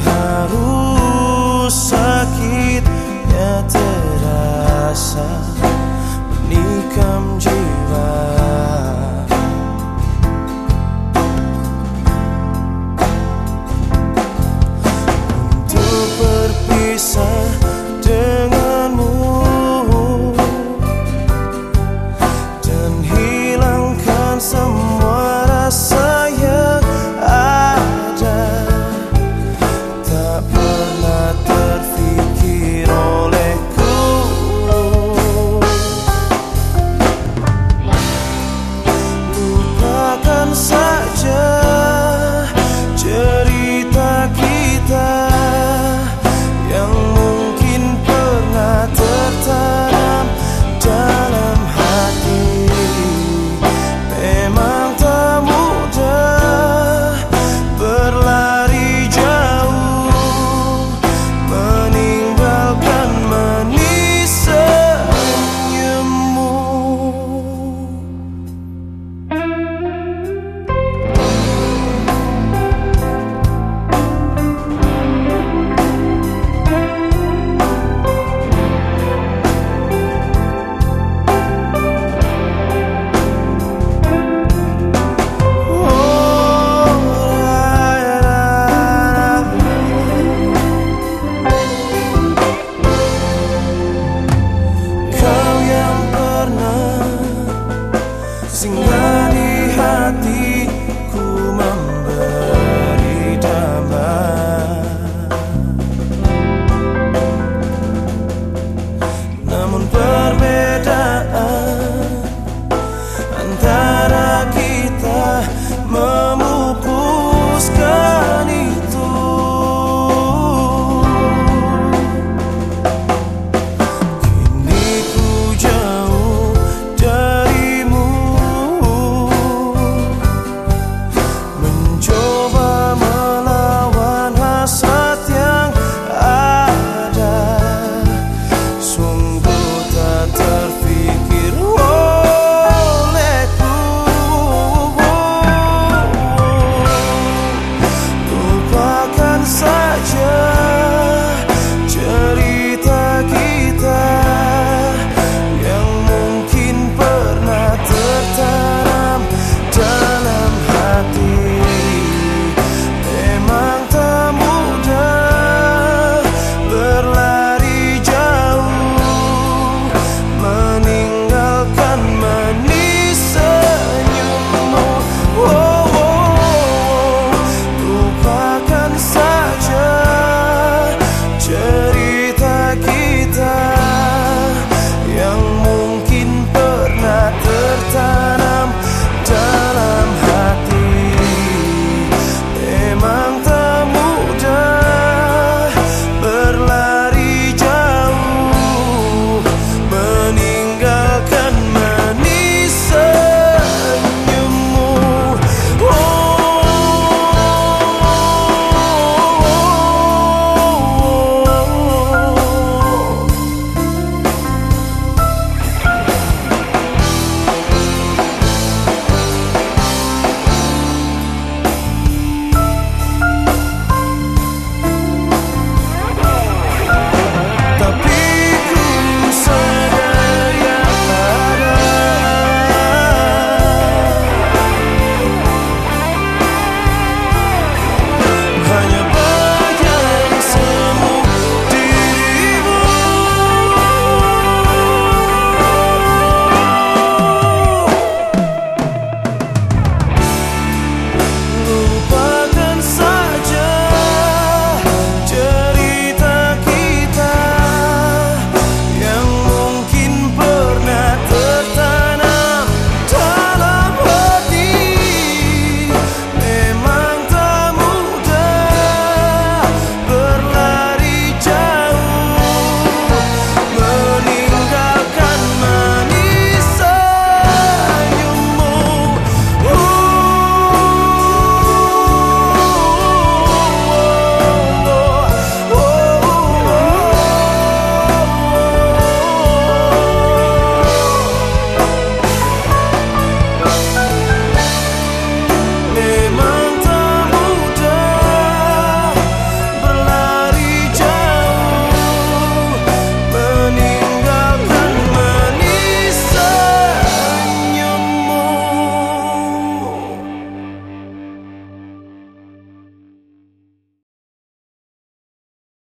Harus sakitnya terasa Menikam jiwa. Untuk berpisah dengan